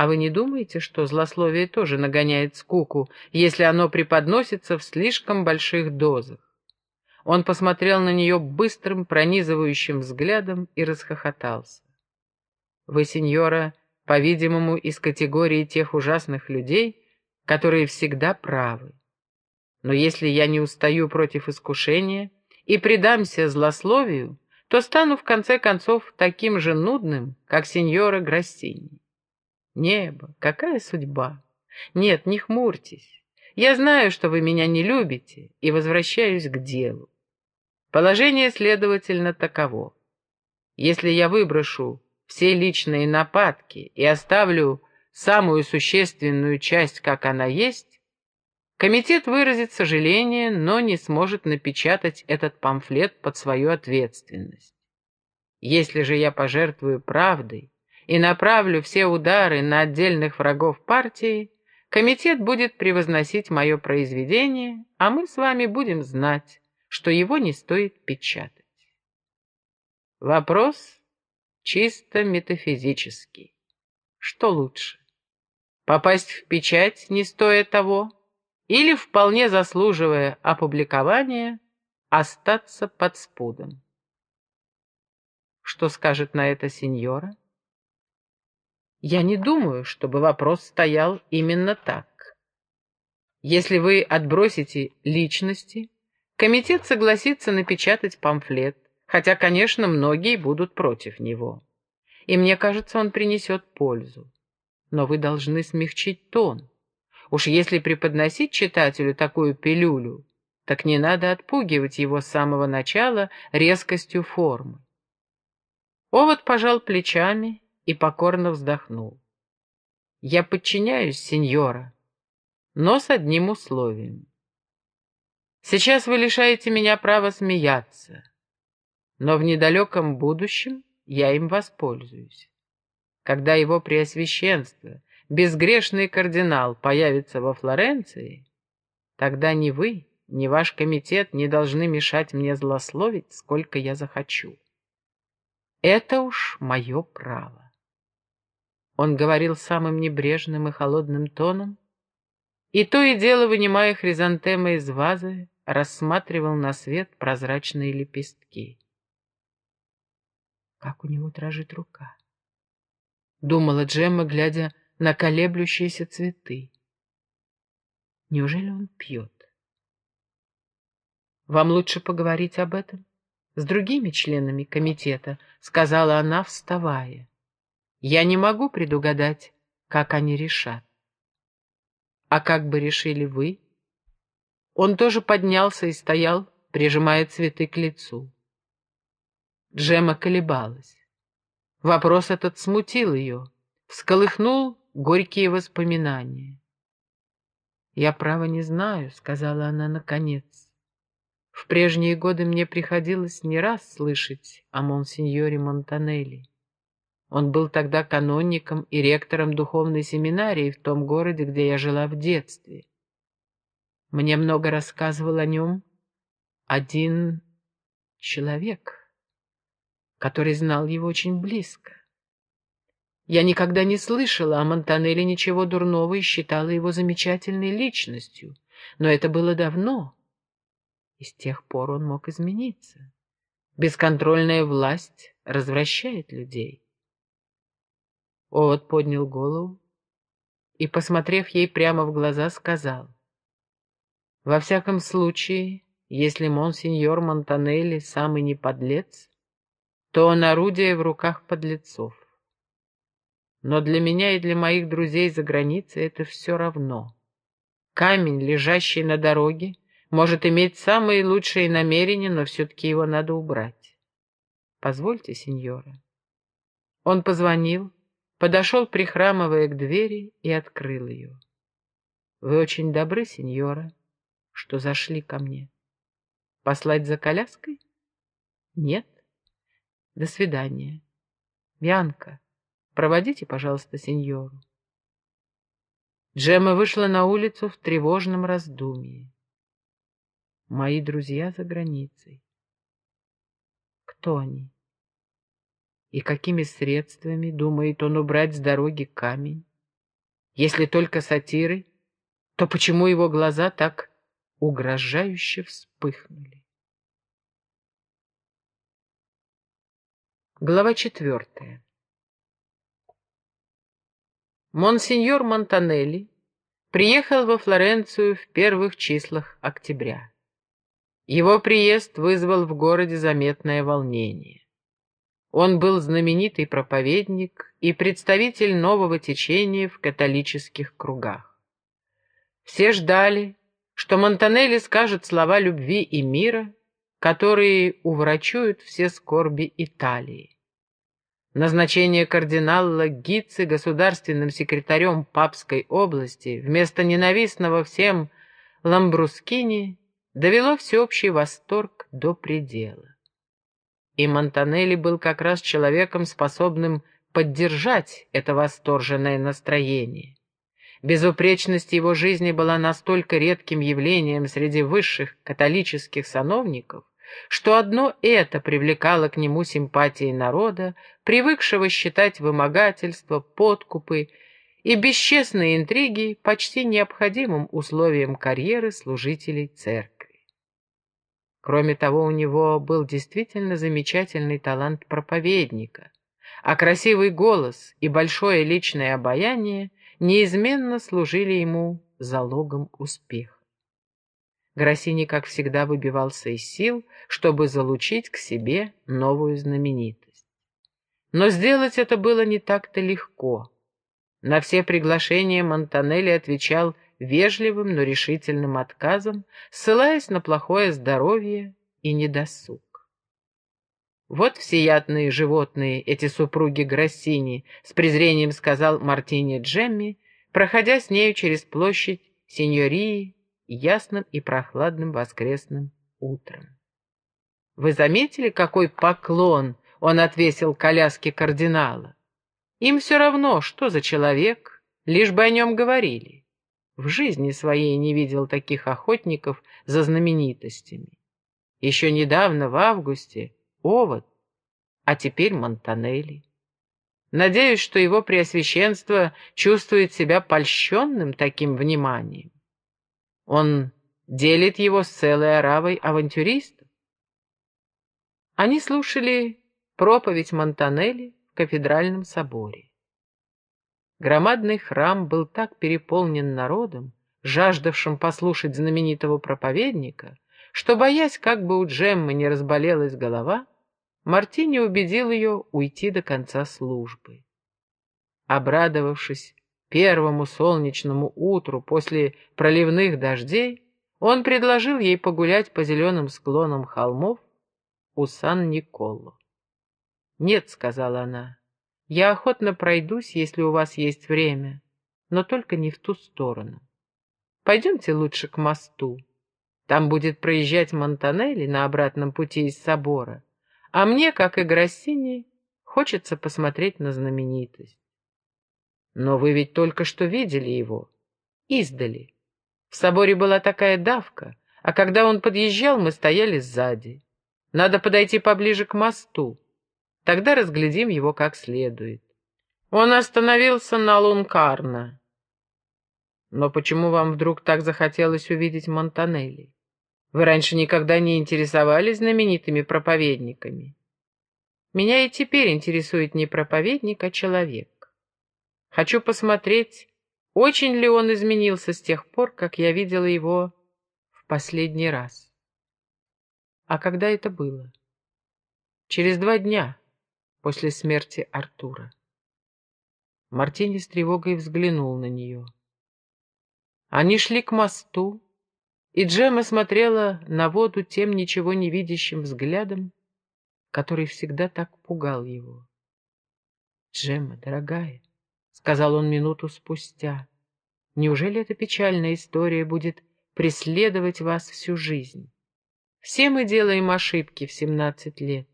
А вы не думаете, что злословие тоже нагоняет скуку, если оно преподносится в слишком больших дозах? Он посмотрел на нее быстрым, пронизывающим взглядом и расхохотался. Вы, сеньора, по-видимому, из категории тех ужасных людей, которые всегда правы. Но если я не устаю против искушения и предамся злословию, то стану в конце концов таким же нудным, как сеньора Грассини. Небо, какая судьба! Нет, не хмурьтесь. Я знаю, что вы меня не любите, и возвращаюсь к делу. Положение, следовательно, таково. Если я выброшу все личные нападки и оставлю самую существенную часть, как она есть, комитет выразит сожаление, но не сможет напечатать этот памфлет под свою ответственность. Если же я пожертвую правдой, и направлю все удары на отдельных врагов партии, комитет будет превозносить мое произведение, а мы с вами будем знать, что его не стоит печатать. Вопрос чисто метафизический. Что лучше? Попасть в печать, не стоя того, или, вполне заслуживая опубликования, остаться под спудом? Что скажет на это сеньора? Я не думаю, чтобы вопрос стоял именно так. Если вы отбросите личности, комитет согласится напечатать памфлет, хотя, конечно, многие будут против него. И мне кажется, он принесет пользу. Но вы должны смягчить тон. Уж если преподносить читателю такую пилюлю, так не надо отпугивать его с самого начала резкостью формы. Овод пожал плечами и покорно вздохнул. «Я подчиняюсь, сеньора, но с одним условием. Сейчас вы лишаете меня права смеяться, но в недалеком будущем я им воспользуюсь. Когда его преосвященство, безгрешный кардинал, появится во Флоренции, тогда ни вы, ни ваш комитет не должны мешать мне злословить, сколько я захочу. Это уж мое право. Он говорил самым небрежным и холодным тоном, и то и дело, вынимая хризантемы из вазы, рассматривал на свет прозрачные лепестки. Как у него дрожит рука. Думала Джемма, глядя на колеблющиеся цветы. Неужели он пьет? «Вам лучше поговорить об этом с другими членами комитета», — сказала она, вставая. Я не могу предугадать, как они решат. А как бы решили вы? Он тоже поднялся и стоял, прижимая цветы к лицу. Джема колебалась. Вопрос этот смутил ее, всколыхнул горькие воспоминания. «Я, право, не знаю», — сказала она наконец. «В прежние годы мне приходилось не раз слышать о монсеньоре Монтанелли. Он был тогда каноником и ректором духовной семинарии в том городе, где я жила в детстве. Мне много рассказывал о нем один человек, который знал его очень близко. Я никогда не слышала о Монтанелле ничего дурного и считала его замечательной личностью, но это было давно, и с тех пор он мог измениться. Бесконтрольная власть развращает людей. Овод поднял голову и, посмотрев ей прямо в глаза, сказал. «Во всяком случае, если монсеньор Монтанелли самый не подлец, то он орудие в руках подлецов. Но для меня и для моих друзей за границей это все равно. Камень, лежащий на дороге, может иметь самые лучшие намерения, но все-таки его надо убрать. Позвольте, сеньора». Он позвонил, подошел, прихрамывая к двери, и открыл ее. «Вы очень добры, сеньора, что зашли ко мне. Послать за коляской? Нет? До свидания. Бьянка, проводите, пожалуйста, сеньору». Джемма вышла на улицу в тревожном раздумье. «Мои друзья за границей. Кто они?» И какими средствами думает он убрать с дороги камень? Если только сатиры, то почему его глаза так угрожающе вспыхнули? Глава четвертая. Монсеньор Монтанелли приехал во Флоренцию в первых числах октября. Его приезд вызвал в городе заметное волнение. Он был знаменитый проповедник и представитель нового течения в католических кругах. Все ждали, что Монтанелли скажет слова любви и мира, которые уврачуют все скорби Италии. Назначение кардинала Гитци государственным секретарем Папской области вместо ненавистного всем Ламбрускини довело всеобщий восторг до предела. И Монтанелли был как раз человеком, способным поддержать это восторженное настроение. Безупречность его жизни была настолько редким явлением среди высших католических сановников, что одно это привлекало к нему симпатии народа, привыкшего считать вымогательство, подкупы и бесчестные интриги почти необходимым условием карьеры служителей церкви. Кроме того, у него был действительно замечательный талант проповедника, а красивый голос и большое личное обаяние неизменно служили ему залогом успеха. Гроссини, как всегда, выбивался из сил, чтобы залучить к себе новую знаменитость. Но сделать это было не так-то легко. На все приглашения Монтанелли отвечал вежливым, но решительным отказом, ссылаясь на плохое здоровье и недосуг. «Вот всеядные животные, эти супруги Гроссини», — с презрением сказал Мартини Джемми, проходя с нею через площадь Синьории ясным и прохладным воскресным утром. Вы заметили, какой поклон он отвесил коляске кардинала? Им все равно, что за человек, лишь бы о нем говорили. В жизни своей не видел таких охотников за знаменитостями. Еще недавно, в августе, Овод, а теперь Монтанелли. Надеюсь, что его преосвященство чувствует себя польщенным таким вниманием. Он делит его с целой оравой авантюристов. Они слушали проповедь Монтанелли в кафедральном соборе. Громадный храм был так переполнен народом, жаждавшим послушать знаменитого проповедника, что, боясь, как бы у Джеммы не разболелась голова, Мартини убедил ее уйти до конца службы. Обрадовавшись первому солнечному утру после проливных дождей, он предложил ей погулять по зеленым склонам холмов у Сан-Николо. «Нет», — сказала она, — «я охотно пройдусь, если у вас есть время, но только не в ту сторону. Пойдемте лучше к мосту. Там будет проезжать Монтанелли на обратном пути из собора, а мне, как и Гроссини, хочется посмотреть на знаменитость. Но вы ведь только что видели его. Издали. В соборе была такая давка, а когда он подъезжал, мы стояли сзади. Надо подойти поближе к мосту. Тогда разглядим его как следует. Он остановился на Лункарно. Но почему вам вдруг так захотелось увидеть Монтанелли? Вы раньше никогда не интересовались знаменитыми проповедниками. Меня и теперь интересует не проповедник, а человек. Хочу посмотреть, очень ли он изменился с тех пор, как я видела его в последний раз. А когда это было? Через два дня после смерти Артура. Мартини с тревогой взглянул на нее. Они шли к мосту, и Джема смотрела на воду тем ничего не видящим взглядом, который всегда так пугал его. «Джемма, дорогая», — сказал он минуту спустя. «Неужели эта печальная история будет преследовать вас всю жизнь? Все мы делаем ошибки в семнадцать лет.